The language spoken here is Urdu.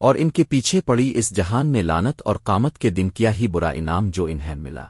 اور ان کے پیچھے پڑی اس جہان میں لانت اور قامت کے دن کیا ہی برا انعام جو انہیں ملا۔